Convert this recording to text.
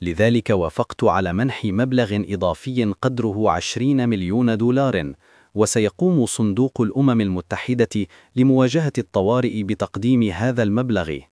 لذلك وافقت على منح مبلغ إضافي قدره 20 مليون دولار وسيقوم صندوق الأمم المتحدة لمواجهة الطوارئ بتقديم هذا المبلغ.